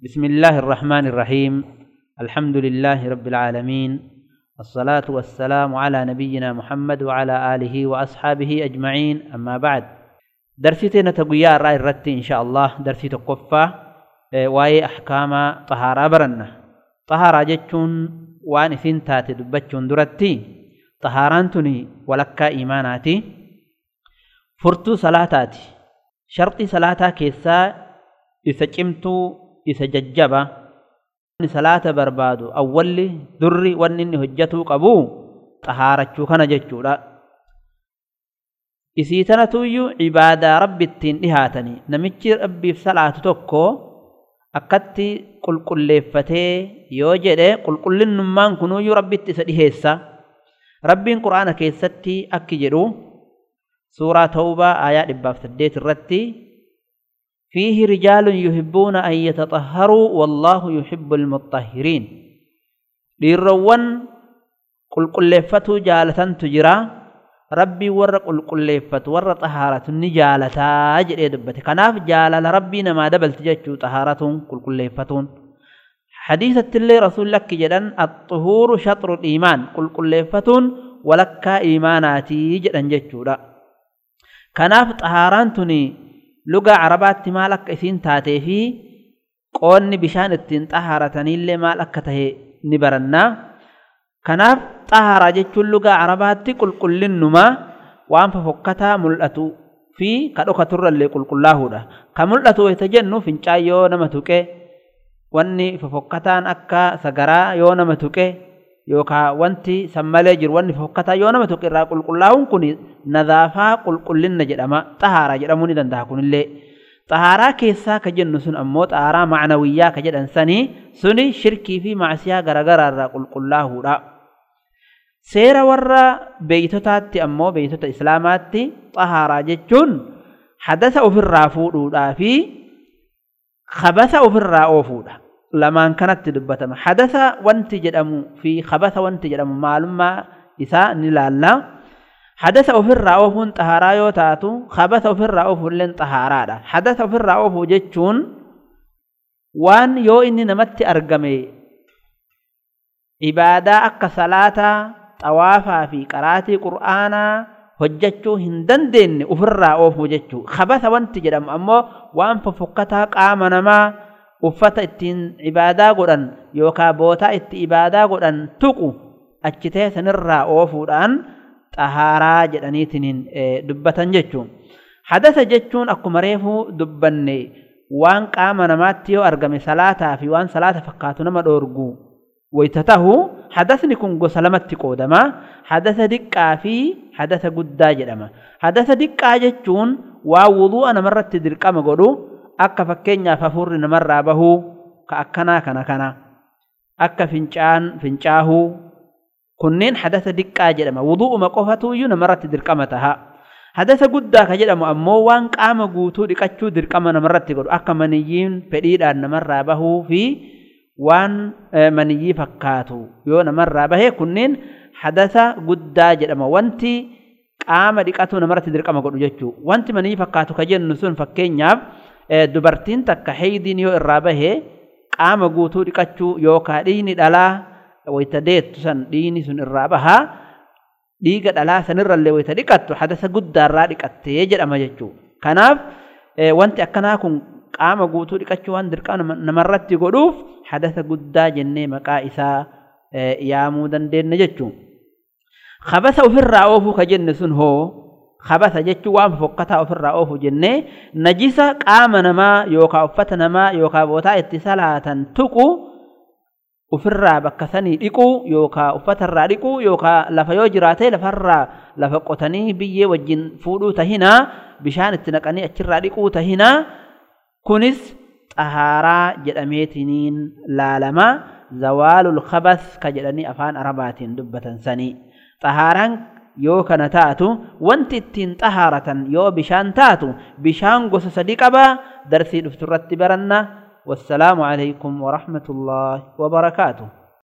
بسم الله الرحمن الرحيم. الحمد لله رب العالمين. الصلاة والسلام على نبينا محمد وعلى آله وأصحابه أجمعين. أما بعد. درسيتنا تقويا الرأي الرتي إن شاء الله. درسي تقفى. وأي أحكام طهارة برنا طهارة جتشون وأن إثين تاتي دبتشون درتي. طهاران تني ولكا إيماناتي. فرتو صلاتاتي. شرطي صلاتا كيسا cimtuu isa jajjaba. Salaata barbaadu awwalli durri wanni inni hojjatuu qabu xahaarachuu kana jechuudha. Isii tanatuyyuu cibaadaa rabbi ittiin dhihaatanii namichi rabbiif salaatu tokko akkatti qulqulleeffatee yoo jedhe qulqullinnummaan kunuyyuu rabbitti isa dhiheessa. Rabbiin qur'aana keessatti akki jedhu suuraa tawbaa aayaa dhibbaaf saddeet irratti فيه رجال يحبون أن يتطهروا والله يحب المطهرين. ليروان قل قل لفتو جالة تجرى ربي ور قل قل لفت ور طهارة نجالة أجل يدبت كناف جالة ربي نما دبل تججو طهارة قل قل لفتون حديثة اللي رسول لك جدا الطهور شطر الإيمان. قل قل لفتون ولك إيماناتي جدا ججو كناف طهاران تني lugaa carabaatti maal akka isiin taatee fi qoonni bishaan ittiin xahaarataniillee maal akka tahe ni barannaa. Kanaaf xahaaraa jechuun lugaa carabaatti qulqullinnumaa waan fofokkataa mul'atu fi ka dhokaturrallee qulqullaahuudha ka mul'atu wayta jennu fincaan yoo nama tuqe wanni fofokkataan akka sagaraa yoo nama tuqe يوكا وانتي سمالي جروان فوقتا يونما توقيرا قل قلاهم كوني نذافا قل قلن نجرما طهارا جرموني دندهكون اللي طهارا كيسا كجنسون أمو طهارا معنويا كجدنساني سني شركي في معسيا غرغرا را قل قلاهو را سيرا ورى بيتو تاتي أمو بيتو تا إسلاماتي طهارا جتشون حدث أفر رافو رودا في خبث أفر رافو رودا lamaan kanatti dubbatama. Hadasa wanti jedhamu fi khabasa wanti jedhamu maalummaa isaa ni laalla hadasa ofirraa oofuun xahaaraa yoo taatu khabasa ofirraa oofuulleen xahaaraadha. Hadasa ofirraa oofuu jechuun waan yoo inni namatti argame ibaadaa akka salaataa xawaafaa fi qaraatii qur'aanaa hojjechuu hin dandeenye ofirraa oofuu jechuu. Khabasa wanti jedhamu ammoo waan fofokkataa qaama namaa uffata ittiin ibaadaa godhan yookaan bootaa itti ibaadaa godhan tuqu achi ta'e oofuudhaan xahaaraa jedhaniitiin dubbatan jechuun. Hadasa jechuun akkuma reefuu dubbanne waan qaama namaatti yoo argame salaataa fi waan salaata fakkaatu nama dhoorgu wayta tahu hadasni kun gosa lamatti qoodama. Hadasa diqqaa fi hadasa guddaa jedhama. Hadasa diqqaa jechuun waan wuduu'a namarratti dirqama godhu akka fakkeenyaaf hafuurri namarraa bahuu ka akkanaa kana kana akka fincaan fincaahuu kunneen hadasa diqqaa jedhama wudu'uma qofatuyyuu namarratti dirqama taha hadasa guddaa ka jedhamu ammoo waan qaama guutuu dhiqachuu dirqama namarratti godhu akka maniyyiin fedhiidhaan namarraa bahuu fi waan maniyyii fakkaatu yoo namarraa bahe kunneen hadasa guddaa jedhama wanti qaama dhiqatu namarratti dirqama godhu jechuu wanti maniyyii fakkaatu ka jennu sun fakkeenyaaf dubartiin takka heydiin yoo irraa bahe qaama guutuu dhiqachuu yookaan dhiigni dhalaa wayta deettu san dhiigni sun irraa bahaa dhiiga dhalaa sanirrallee wayta dhiqattu hadasa guddaarraa dhiqattee jedhama jechuu. Kanaaf wanti akkanaa kun qaama guutuu dhiqachuu waan dirqama namarratti godhuuf hadasa guddaa jennee maqaa isaa yaamuu dandeenya jechuu. Khabasa ofirraa oofuu ka jenne sun hoo khabasa jechuun waan fokkataa ofirraa oofu jennee najisa qaama namaa yookaan uffata namaa yookaan bootaa itti salaatan tuqu ofirraa bakka sanii dhiquu yookaan uffatarraa dhiquu yookaan lafa yoo jiraate lafarraa lafa qotanii biyyee wajjin fuudhuu tahinaa bishaan itti naqanii achirraa dhiquu tahinaa kunis xahaaraa jedhameetiniin laalama zawaalul khabas ka jedhanii afaan arabaatiin dubbatan sanii xahaaraan يو كان تاتو وانت تين طهارة يو بشان تاتو بشان قصة صديقة با درسي دفتر رتبرنا والسلام عليكم ورحمة الله وبركاته